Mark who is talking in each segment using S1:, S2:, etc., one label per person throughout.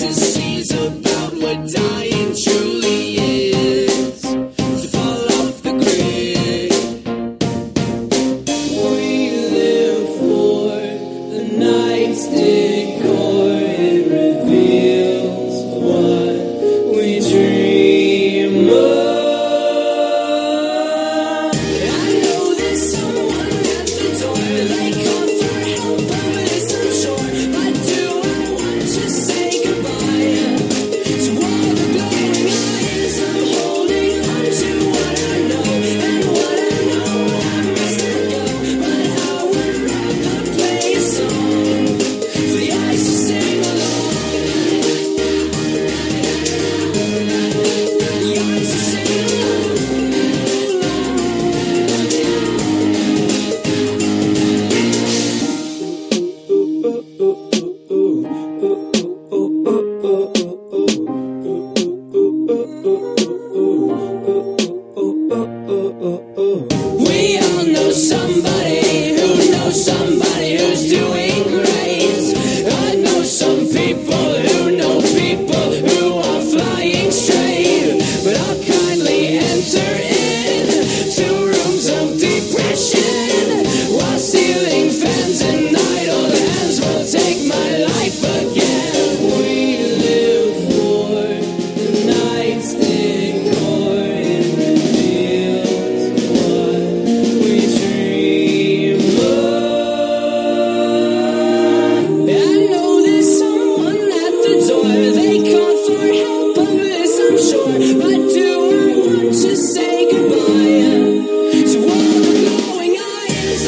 S1: Moses sees a ooh, ooh.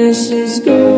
S1: darkness is going